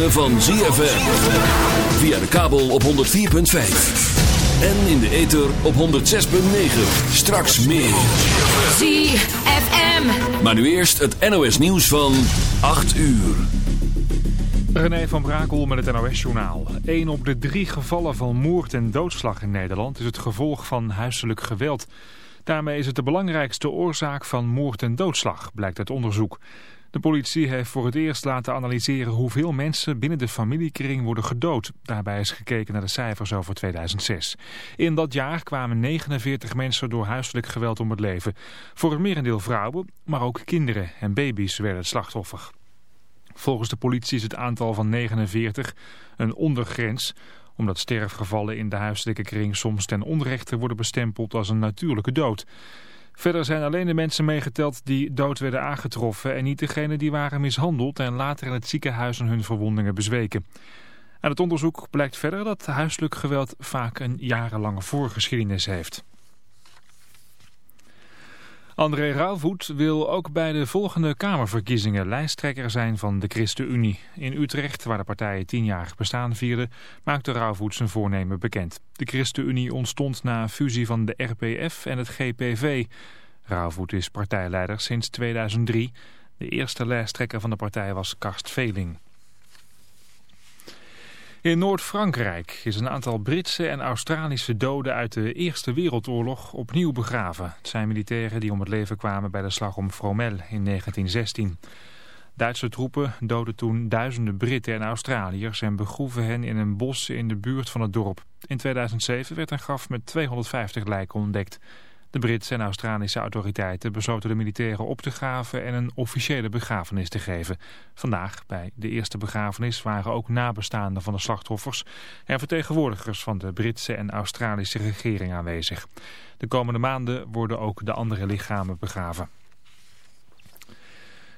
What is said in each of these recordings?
ritme van ZFM. Via de kabel op 104.5. En in de ether op 106.9. Straks meer. ZFM. Maar nu eerst het NOS nieuws van 8 uur. René van Brakel met het NOS-journaal. Een op de drie gevallen van moord en doodslag in Nederland is het gevolg van huiselijk geweld. Daarmee is het de belangrijkste oorzaak van moord en doodslag, blijkt uit onderzoek. De politie heeft voor het eerst laten analyseren hoeveel mensen binnen de familiekring worden gedood. Daarbij is gekeken naar de cijfers over 2006. In dat jaar kwamen 49 mensen door huiselijk geweld om het leven. Voor het merendeel vrouwen, maar ook kinderen en baby's werden het slachtoffer. Volgens de politie is het aantal van 49 een ondergrens omdat sterfgevallen in de huiselijke kring soms ten onrechte worden bestempeld als een natuurlijke dood. Verder zijn alleen de mensen meegeteld die dood werden aangetroffen en niet degenen die waren mishandeld en later in het ziekenhuis aan hun verwondingen bezweken. Aan het onderzoek blijkt verder dat huiselijk geweld vaak een jarenlange voorgeschiedenis heeft. André Rauwvoet wil ook bij de volgende Kamerverkiezingen lijsttrekker zijn van de ChristenUnie. In Utrecht, waar de partij tienjarig bestaan vierde, maakte Rauwvoet zijn voornemen bekend. De ChristenUnie ontstond na fusie van de RPF en het GPV. Rauwvoet is partijleider sinds 2003. De eerste lijsttrekker van de partij was Karst Veling. In Noord-Frankrijk is een aantal Britse en Australische doden uit de Eerste Wereldoorlog opnieuw begraven. Het zijn militairen die om het leven kwamen bij de slag om Fromelles in 1916. Duitse troepen doden toen duizenden Britten en Australiërs en begroeven hen in een bos in de buurt van het dorp. In 2007 werd een graf met 250 lijken ontdekt. De Britse en Australische autoriteiten besloten de militairen op te graven en een officiële begrafenis te geven. Vandaag, bij de eerste begrafenis, waren ook nabestaanden van de slachtoffers en vertegenwoordigers van de Britse en Australische regering aanwezig. De komende maanden worden ook de andere lichamen begraven.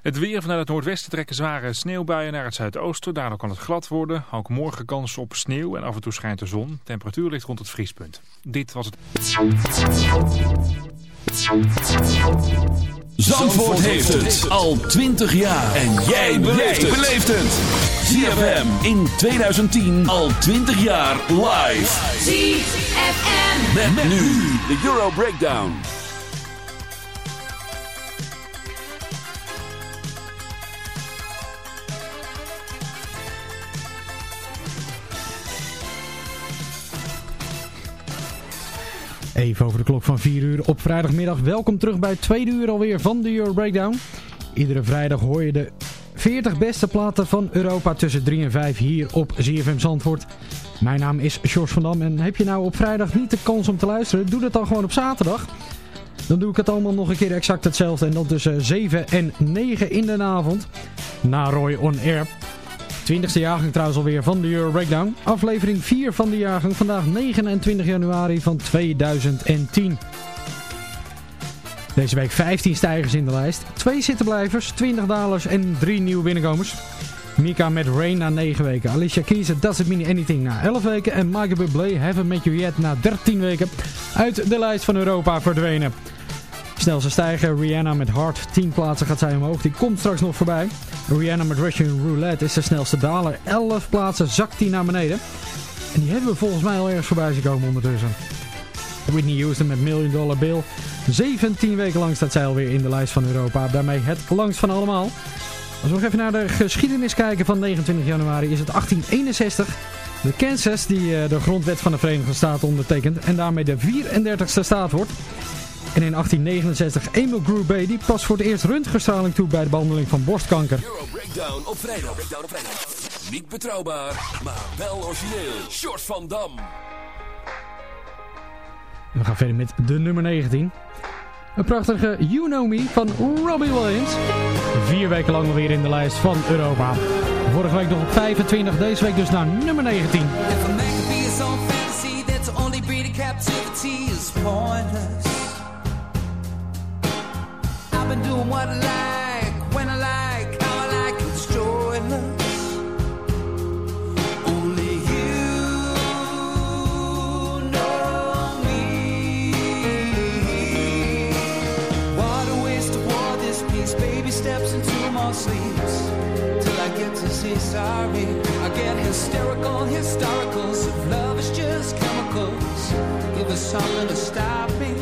Het weer vanuit het noordwesten trekken zware sneeuwbuien naar het zuidoosten. Daardoor kan het glad worden. Ook morgen kans op sneeuw en af en toe schijnt de zon. Temperatuur ligt rond het vriespunt. Dit was het... Zandvoort heeft het al 20 jaar. En jij beleeft het. ZFM in 2010 al 20 jaar live. ZFM. Met, nu de Euro Breakdown. Even over de klok van 4 uur op vrijdagmiddag. Welkom terug bij het tweede uur alweer van de Euro Breakdown. Iedere vrijdag hoor je de 40 beste platen van Europa tussen 3 en 5 hier op ZFM Zandvoort. Mijn naam is George van Dam en heb je nou op vrijdag niet de kans om te luisteren, doe dat dan gewoon op zaterdag. Dan doe ik het allemaal nog een keer exact hetzelfde en dan tussen 7 en 9 in de avond. Na Roy On Air. 20e jaargang trouwens alweer van de Euro Breakdown. Aflevering 4 van de jaargang. Vandaag 29 januari van 2010. Deze week 15 stijgers in de lijst. 2 zittenblijvers, 20 dalers en 3 nieuwe binnenkomers. Mika met Rain na 9 weken. Alicia Keys, Does It Mean Anything na 11 weken. En Michael Bublé, Haven't Met You Yet na 13 weken. Uit de lijst van Europa verdwenen. Snelste stijger, Rihanna met Hard. 10 plaatsen gaat zij omhoog. Die komt straks nog voorbij. Rihanna met Russian Roulette is de snelste daler. 11 plaatsen zakt die naar beneden. En die hebben we volgens mij al ergens voorbij zien komen ondertussen. Whitney Houston met Million Dollar Bill. 17 weken lang staat zij alweer in de lijst van Europa. Daarmee het langst van allemaal. Als we nog even naar de geschiedenis kijken van 29 januari is het 1861. De Kansas die eh, de grondwet van de Verenigde Staten ondertekent en daarmee de 34ste staat wordt. En in 1869 Emil Grube die pas voor het eerst röntgenstraling toe bij de behandeling van borstkanker. Euro Breakdown op vrijdag. Breakdown op vrijdag. Niet betrouwbaar, maar wel origineel. Short van Dam. we gaan verder met de nummer 19. Een prachtige You Know Me van Robbie Williams. Vier weken lang alweer in de lijst van Europa. Vorige week nog op 25, deze week dus naar nummer 19. If a man could be his own fantasy, that's only breeding captivity is pointless. Been doing what I like, when I like, how I like, it's joyless. Only you know me. What a waste of war this piece, baby steps into my sleeves Till I get to say sorry. I get hysterical, historicals. If love is just chemicals, give us something to stop me.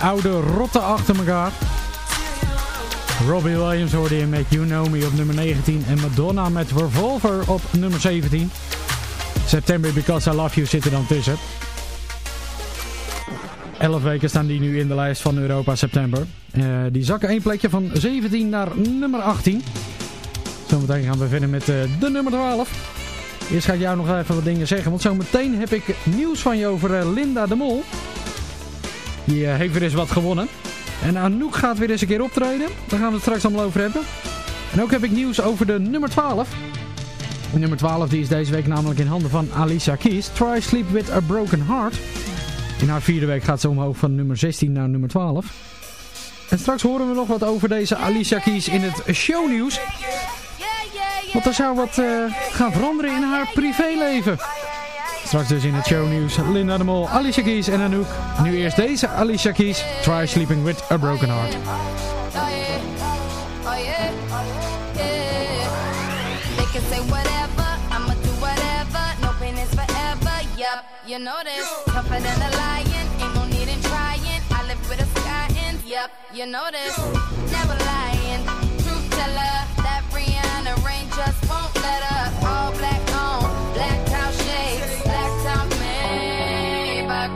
Oude rotten achter elkaar. Robbie Williams hoorde je met You Know Me op nummer 19 en Madonna met Revolver op nummer 17. September Because I Love You zit er dan tussen. 11 weken staan die nu in de lijst van Europa September. Eh, die zakken één plekje van 17 naar nummer 18. Zometeen gaan we verder met eh, de nummer 12. Eerst ga ik jou nog even wat dingen zeggen, want zometeen heb ik nieuws van je over eh, Linda de Mol. Die eh, heeft weer eens wat gewonnen. En Anouk gaat weer eens een keer optreden. Daar gaan we het straks allemaal over hebben. En ook heb ik nieuws over de nummer 12. De nummer 12 die is deze week namelijk in handen van Alicia Keys. Try Sleep With A Broken Heart. In haar vierde week gaat ze omhoog van nummer 16 naar nummer 12. En straks horen we nog wat over deze Alicia Keys in het shownieuws. Want er zou wat eh, gaan veranderen in haar privéleven. Straks dus in het shownieuws Linda de Mol, Alicia Keys en Anouk. Nu eerst deze Alicia Keys, Try Sleeping With A Broken Heart. You know this. Tougher than a lion, ain't no need in trying. I live with a sky and yup, you know this.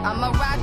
I'm a rock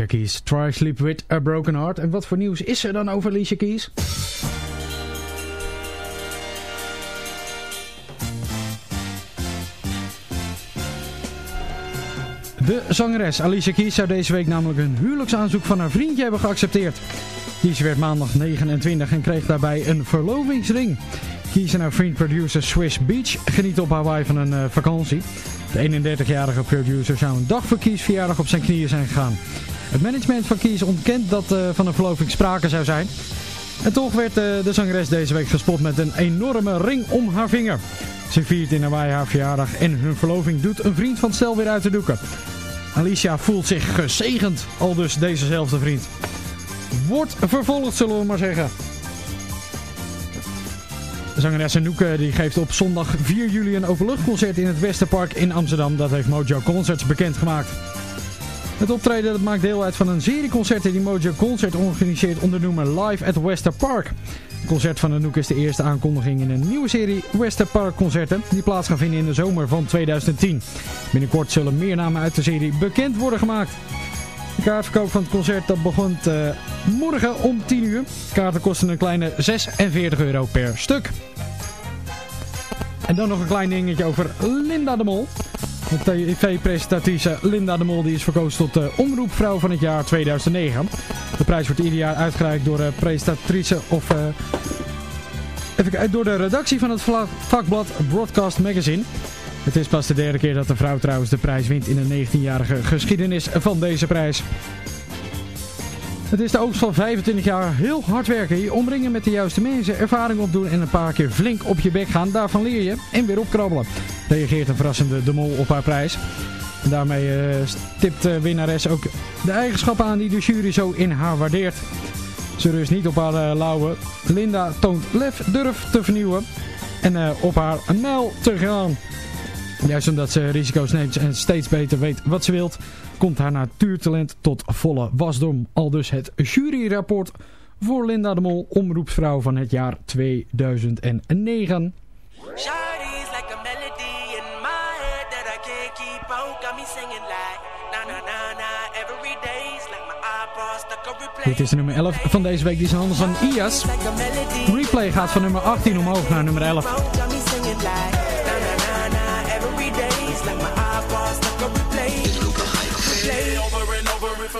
Alicia Keys. Try Sleep With A Broken Heart. En wat voor nieuws is er dan over Alicia Keys? De zangeres Alicia Keys zou deze week namelijk een huwelijksaanzoek van haar vriendje hebben geaccepteerd. Keys werd maandag 29 en kreeg daarbij een verlovingsring. Keys en haar vriend producer Swiss Beach genieten op Hawaii van een uh, vakantie. De 31-jarige producer zou een dag voor Keys verjaardag op zijn knieën zijn gegaan. Het management van Keys ontkent dat uh, van een verloving sprake zou zijn. En toch werd uh, de zangeres deze week gespot met een enorme ring om haar vinger. Ze viert in Hawaii haar verjaardag en hun verloving doet een vriend van het stel weer uit de doeken. Alicia voelt zich gezegend, al dus dezezelfde vriend. Wordt vervolgd, zullen we maar zeggen. Zangeres Anouk die geeft op zondag 4 juli een openluchtconcert in het Westerpark in Amsterdam. Dat heeft Mojo Concerts bekendgemaakt. Het optreden dat maakt deel uit van een serie concerten die Mojo Concert organiseert onder noemer Live at Wester Park. Het concert van Anouk is de eerste aankondiging in een nieuwe serie Wester Park concerten die plaats gaan vinden in de zomer van 2010. Binnenkort zullen meer namen uit de serie bekend worden gemaakt. De kaartverkoop van het concert dat begint uh, morgen om 10 uur. Kaarten kosten een kleine 46 euro per stuk. En dan nog een klein dingetje over Linda de Mol. Tv-presentatrice Linda de Mol die is verkozen tot de omroepvrouw van het jaar 2009. De prijs wordt ieder jaar uitgereikt door de presentatrice of... Uh, even, door de redactie van het vakblad Broadcast Magazine. Het is pas de derde keer dat de vrouw trouwens de prijs wint in de 19-jarige geschiedenis van deze prijs. Het is de oogst van 25 jaar heel hard werken, je omringen met de juiste mensen, ervaring opdoen en een paar keer flink op je bek gaan. Daarvan leer je en weer opkrabbelen. Reageert een verrassende de mol op haar prijs. En daarmee uh, stipt de winnares ook de eigenschappen aan die de jury zo in haar waardeert. Ze rust niet op haar uh, lauwe. Linda toont lef, durf te vernieuwen en op haar mijl te gaan. Juist omdat ze risico's neemt en steeds beter weet wat ze wilt, komt haar natuurtalent tot volle wasdom. Al dus het juryrapport voor Linda de Mol, omroepsvrouw van het jaar 2009. Dit is de nummer 11 van deze week. Die is handen van IAS. Replay gaat van nummer 18 omhoog naar nummer 11.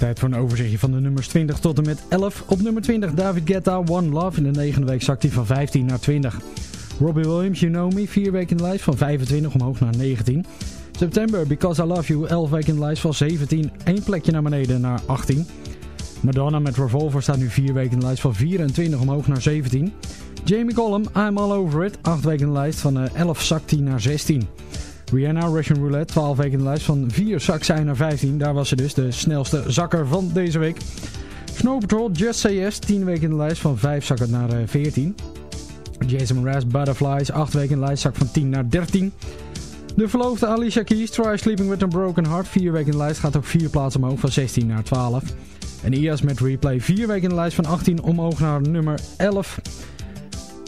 Tijd voor een overzichtje van de nummers 20 tot en met 11. Op nummer 20 David Guetta, One Love. In de negende week zakt hij van 15 naar 20. Robbie Williams, You Know Me, 4 weken in de lijst van 25 omhoog naar 19. September, Because I Love You, 11 weken in de lijst van 17. 1 plekje naar beneden naar 18. Madonna met Revolver staat nu 4 weken in de lijst van 24 omhoog naar 17. Jamie Collum, I'm All Over It, 8 weken in de lijst van 11 zakt hij naar 16. Rihanna, Russian Roulette, 12 weken in de lijst van 4 zak zij naar 15. Daar was ze dus de snelste zakker van deze week. Snow Patrol, Just Say Yes, 10 weken in de lijst van 5 zakken naar 14. Jason Mraz, Butterflies, 8 weken in de lijst zak van 10 naar 13. De verloofde Alicia Keys, Try Sleeping With A Broken Heart, 4 weken in de lijst, gaat ook 4 plaatsen omhoog van 16 naar 12. En IAS met Replay, 4 weken in de lijst van 18 omhoog naar nummer 11.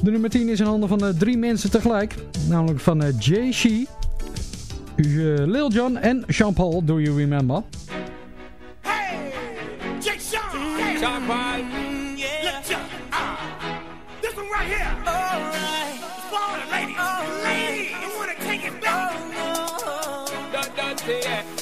De nummer 10 is in handen van uh, drie mensen tegelijk, namelijk van Jay Shee. Uh, Lil Jon en Sean Paul, Do You Remember? Hey, Jake Sean. Hey. Sean Paul, yeah. Look, John. Uh, this one right here. Alright. It's for all the ladies. Oh, ladies, you wanna take it back? Oh, no. Don't, don't say it.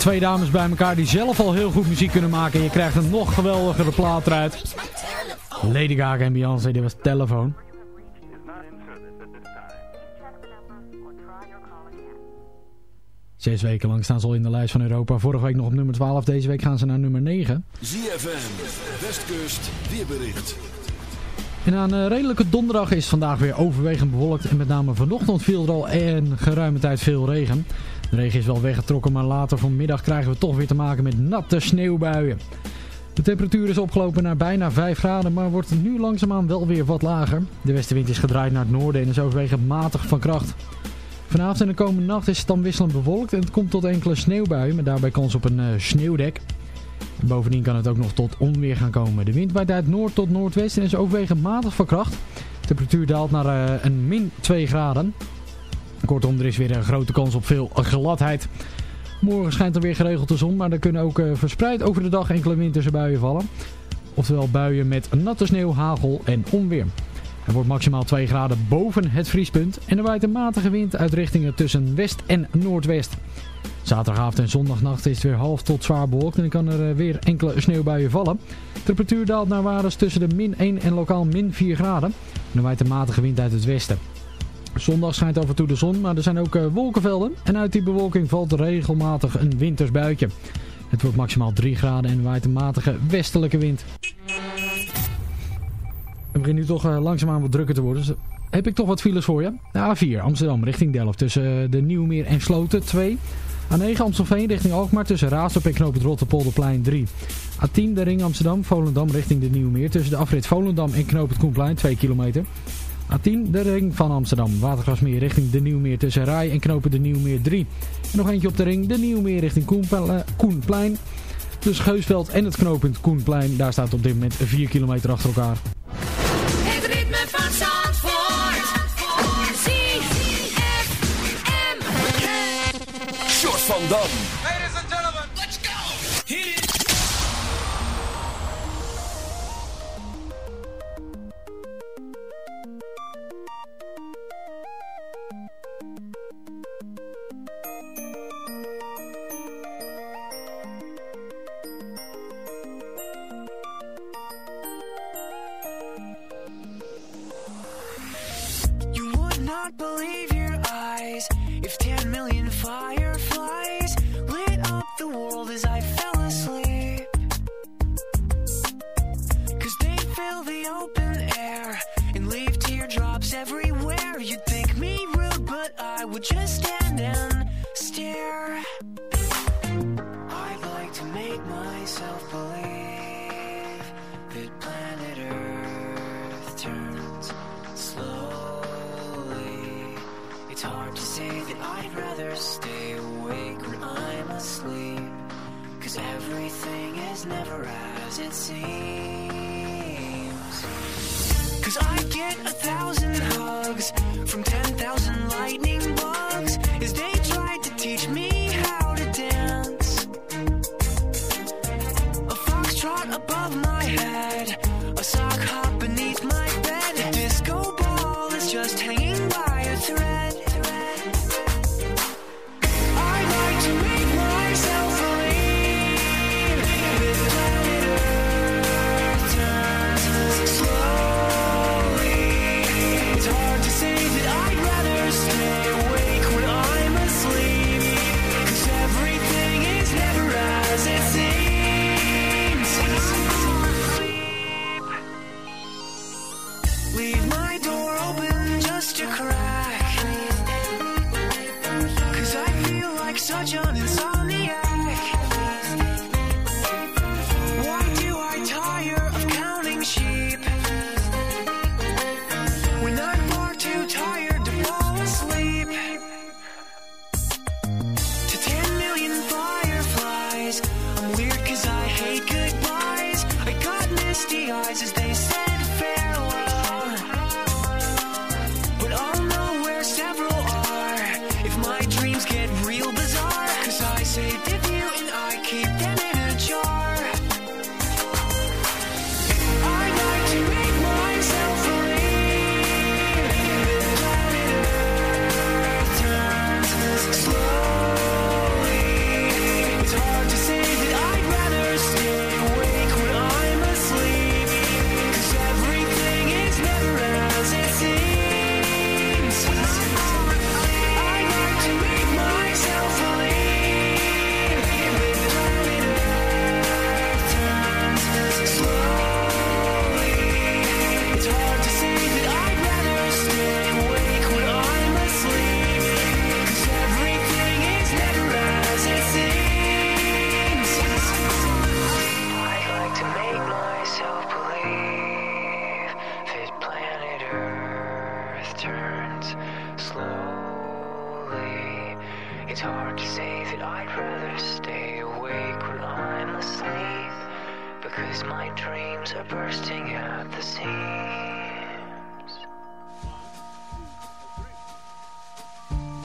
twee dames bij elkaar die zelf al heel goed muziek kunnen maken. En je krijgt een nog geweldigere plaat eruit. Lady Gaga en Beyoncé, dit was Telefoon. Zes weken lang staan ze al in de lijst van Europa. Vorige week nog op nummer 12. Deze week gaan ze naar nummer 9. ZFM. Westkust weerbericht. En aan een redelijke donderdag is vandaag weer overwegend bewolkt. En met name vanochtend viel er al een geruime tijd veel regen. De regen is wel weggetrokken, maar later vanmiddag krijgen we toch weer te maken met natte sneeuwbuien. De temperatuur is opgelopen naar bijna 5 graden, maar wordt nu langzaamaan wel weer wat lager. De westenwind is gedraaid naar het noorden en is overwegend matig van kracht. Vanavond en de komende nacht is het dan wisselend bewolkt en het komt tot enkele sneeuwbuien, met daarbij kans op een uh, sneeuwdek. En bovendien kan het ook nog tot onweer gaan komen. De wind waait uit noord tot noordwesten en is overwegend matig van kracht. De temperatuur daalt naar uh, een min 2 graden. Kortom, er is weer een grote kans op veel gladheid. Morgen schijnt er weer geregeld de zon, maar er kunnen ook uh, verspreid over de dag enkele winterse buien vallen. Oftewel buien met natte sneeuw, hagel en onweer. Het wordt maximaal 2 graden boven het vriespunt en er waait een matige wind uit richtingen tussen west en noordwest. Zaterdagavond en zondagnacht is het weer half tot zwaar bewolkt en kan er eh, weer enkele sneeuwbuien vallen. De temperatuur daalt naar waardes tussen de min 1 en lokaal min 4 graden. En er waait een matige wind uit het westen. Zondag schijnt af en toe de zon, maar er zijn ook eh, wolkenvelden. En uit die bewolking valt regelmatig een winters buitje. Het wordt maximaal 3 graden en waait een matige westelijke wind. Het begint nu toch uh, langzaamaan wat drukker te worden. Dus heb ik toch wat files voor je. De A4 Amsterdam richting Delft tussen de Nieuwmeer en Sloten 2. A9 Amstelveen richting Alkmaar tussen Raasdorp en Knoop Rotterpolderplein 3. A10 de ring Amsterdam Volendam richting de Nieuwmeer tussen de afrit Volendam en Knoop het Koenplein 2 kilometer. A10 de ring van Amsterdam Watergrasmeer richting de Nieuwmeer tussen Rai en Knopen de Nieuwmeer 3. En nog eentje op de ring de Nieuwmeer richting Koenplein. Koenplein. Tussen Geusveld en het knooppunt Koenplein. Daar staat op dit moment 4 kilometer achter elkaar. Het ritme van Zandvoort. ZFM. Short van Dam.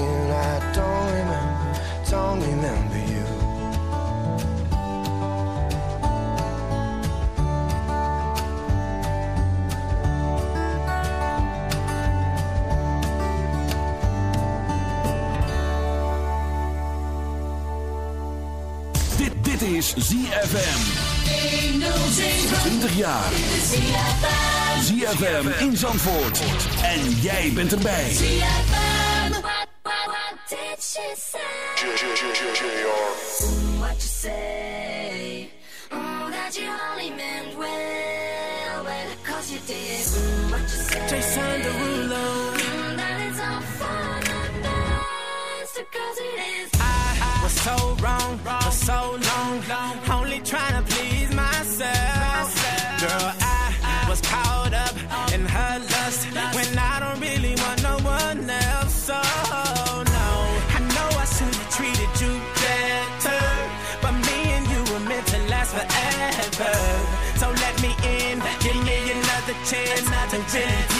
Again, I don't remember, don't remember you. Dit, dit is ZFM. 20 jaar. ZFM in Zandvoort. En jij bent erbij. ZFM. What you say? Oh, that you only meant well, cause you did. What you say? Jason Derulo. Imagine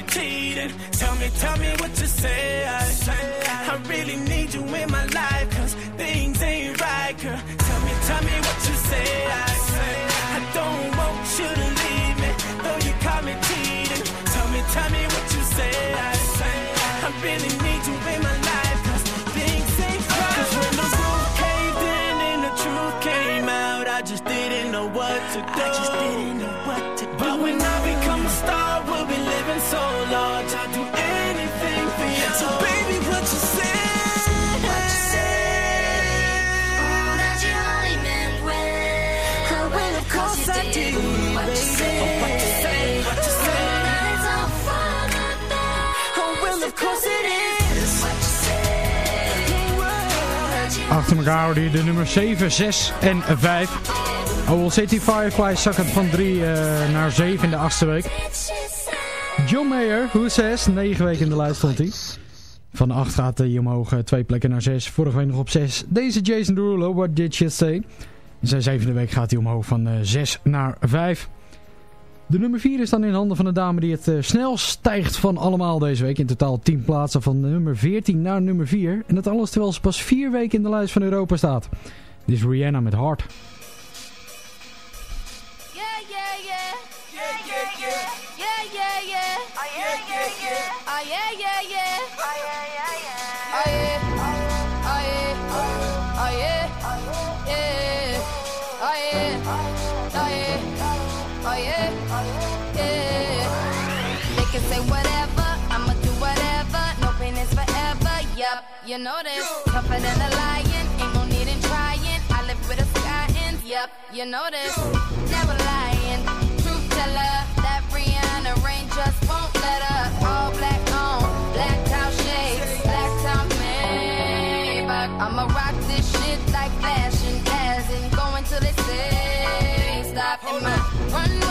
me cheating. Tell me, tell me what you say. I, I really need you in my life, cause things ain't right, girl. Tell me, tell me what you say. I, I don't de nummer 7, 6 en 5. Owl City Fireflies zakken van 3 uh, naar 7 in de achtste week. John Mayer, Who Says, 9 weken in de lijst stond hij. Van 8 gaat hij omhoog, 2 plekken naar 6. Vorige week nog op 6. Deze Jason Derulo, What Did You Say? In zijn zevende week gaat hij omhoog van uh, 6 naar 5. De nummer 4 is dan in handen van de dame die het uh, snelst stijgt van allemaal deze week. In totaal 10 plaatsen van nummer 14 naar nummer 4. En dat alles terwijl ze pas 4 weken in de lijst van Europa staat. Dit is Rihanna met Hard. You know this. Tougher than a lion. Ain't no need in trying. I live with a sky in. Yup, you know this. Never lying. Truth teller. That Rihanna rain just won't let up. All black on. Black top shades. Black top Maybach. I'ma rock this shit like fashion. As in going till they say stop. And my runway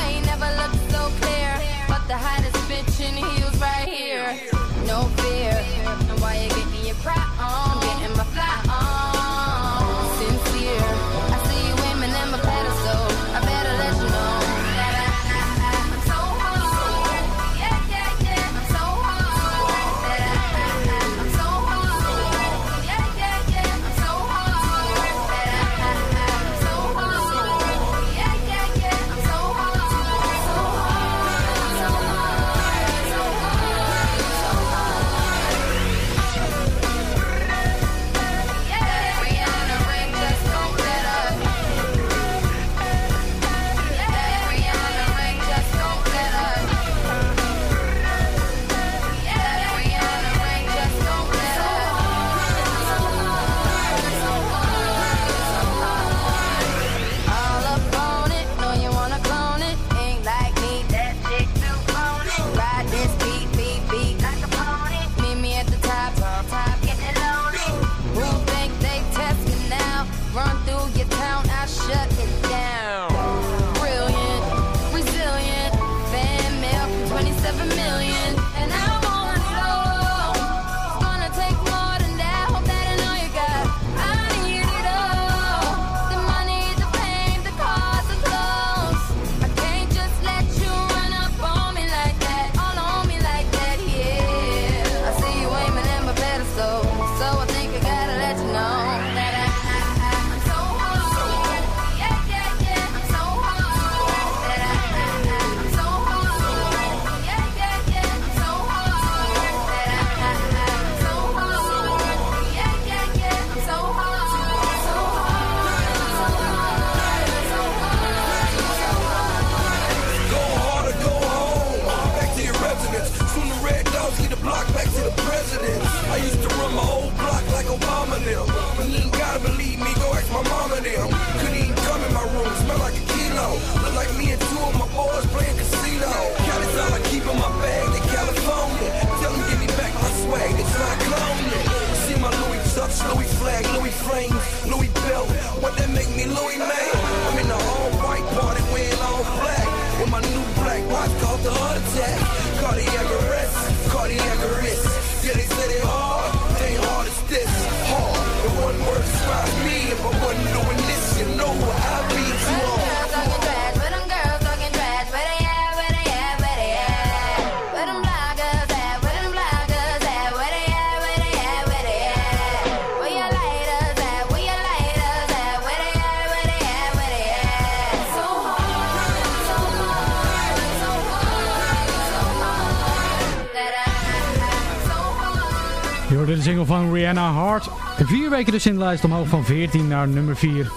Vier weken dus in de lijst omhoog van 14 naar nummer 4.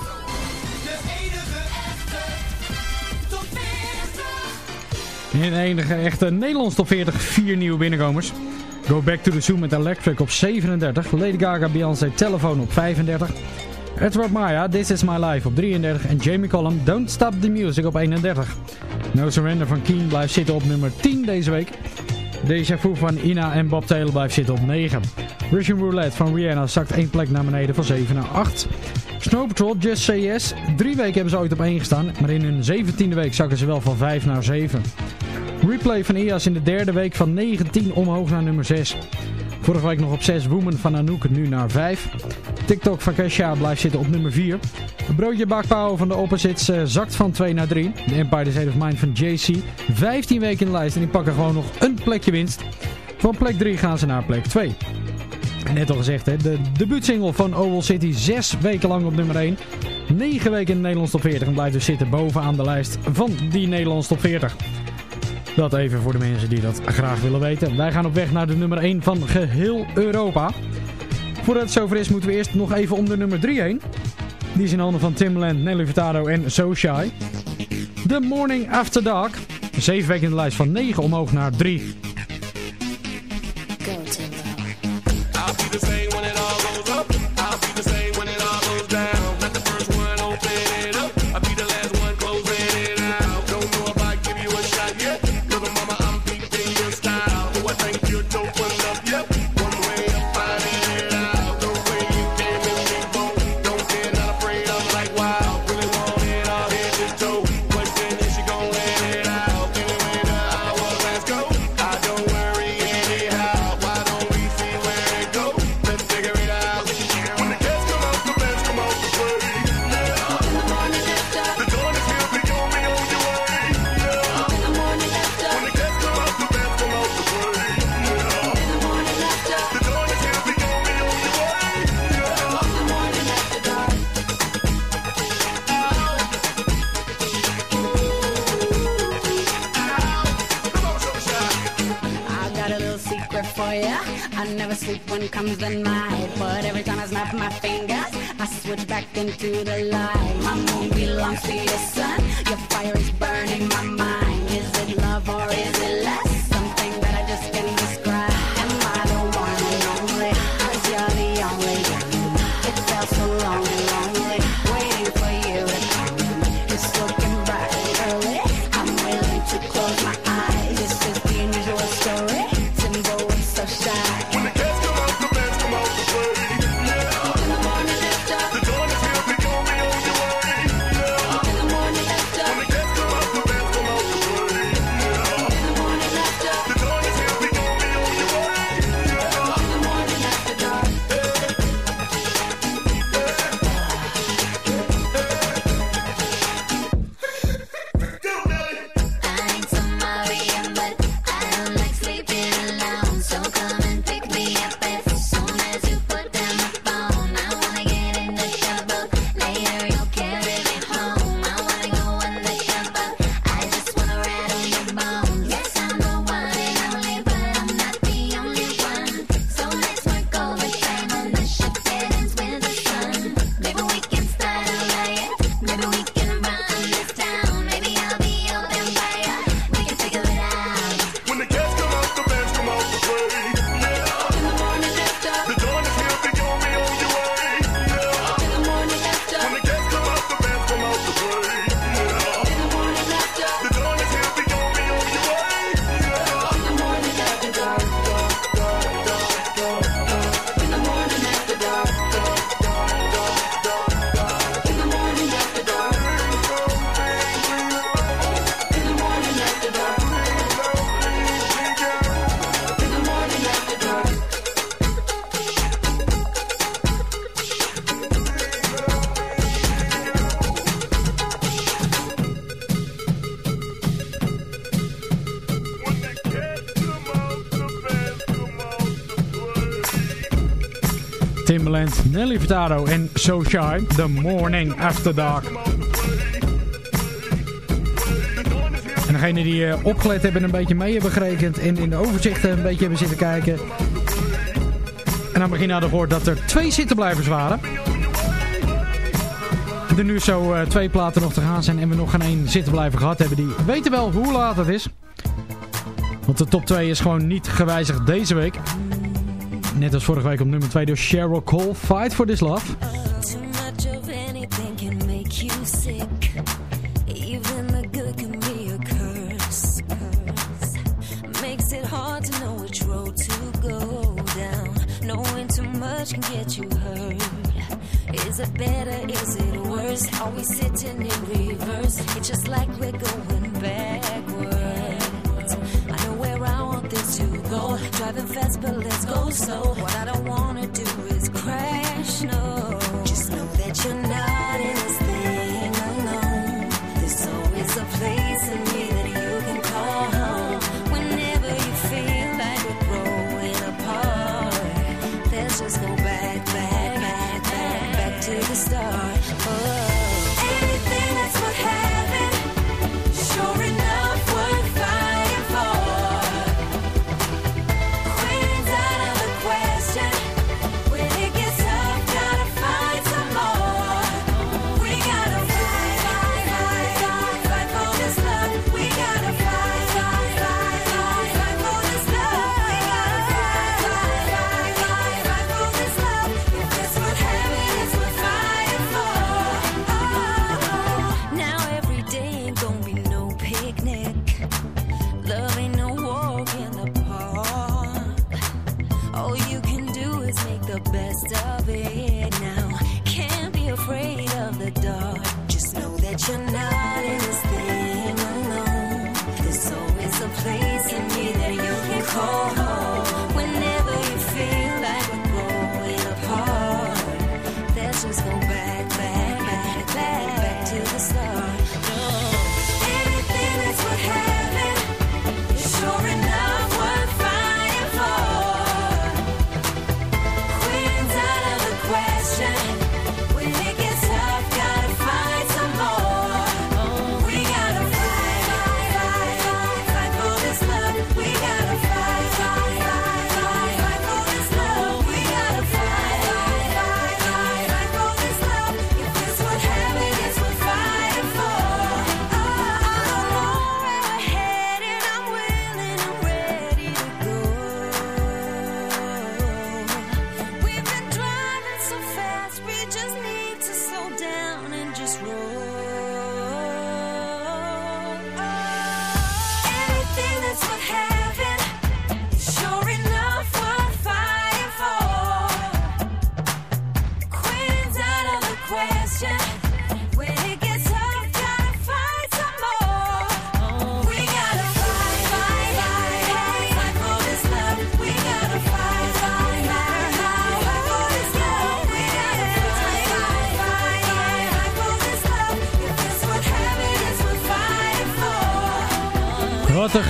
In de enige echte Nederlands top 40 vier nieuwe binnenkomers. Go Back to the Zoo met Electric op 37. Lady Gaga Beyoncé Telephone op 35. Edward Maya This Is My Life op 33. En Jamie Cullum Don't Stop the Music op 31. No Surrender van Keen blijft zitten op nummer 10 deze week. Deja Vu van Ina en Bob Taylor blijft zitten op 9. Russian Roulette van Rihanna zakt één plek naar beneden van 7 naar 8. Snow Patrol Just Say Yes. Drie weken hebben ze ooit op 1 gestaan, maar in hun 17e week zakken ze wel van 5 naar 7. Replay van IAS in de derde week van 19 omhoog naar nummer 6. Vorige week nog op 6 Woman van Anouk, nu naar 5. TikTok van Kesha blijft zitten op nummer 4. Een broodje bakpauw van de Opposites uh, zakt van 2 naar 3. De Empire State of Mind van JC. 15 weken in de lijst en die pakken gewoon nog een plekje winst. Van plek 3 gaan ze naar plek 2. Net al gezegd, hè, de debuutsingle van Oval City 6 weken lang op nummer 1. 9 weken in de Nederlands top 40 en blijft dus zitten bovenaan de lijst van die Nederlands top 40. Dat even voor de mensen die dat graag willen weten. Wij gaan op weg naar de nummer 1 van geheel Europa. Voordat het zover is moeten we eerst nog even om de nummer 3 heen. Die is in handen van Timbaland, Nelly Furtado en So Shy. The Morning After Dark. 7 weken in de lijst van 9 omhoog naar 3. Never sleep when comes the night, but every time I snap my fingers, I switch back into the light. My moon belongs to the sun. Your fire is burning my mind. Is it love or is it Nelly Furtado en So Shy, The Morning After Dark. En degene die eh, opgelet hebben en een beetje mee hebben gerekend en in de overzichten een beetje hebben zitten kijken. En dan het begin hadden gehoord dat er twee zittenblijvers waren. Er nu zo eh, twee platen nog te gaan zijn en we nog geen één zittenblijver gehad hebben. Die weten wel hoe laat het is. Want de top 2 is gewoon niet gewijzigd deze week. Net als vorige week op nummer 2 door Cheryl Cole, Fight for This Love.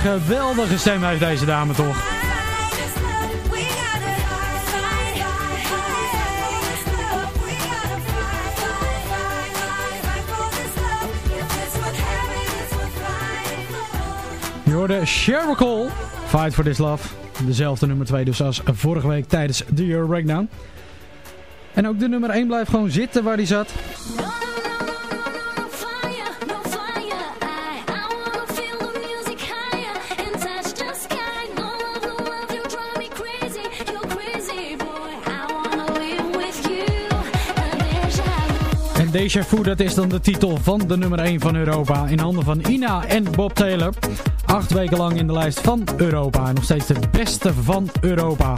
geweldige stem heeft deze dame toch. Je hoorde Sheryl Cole, Fight for This Love. Dezelfde nummer 2 dus als vorige week tijdens de Euro Breakdown. En ook de nummer 1 blijft gewoon zitten waar hij zat. Deja dat is dan de titel van de nummer 1 van Europa. In handen van Ina en Bob Taylor. Acht weken lang in de lijst van Europa. Nog steeds de beste van Europa.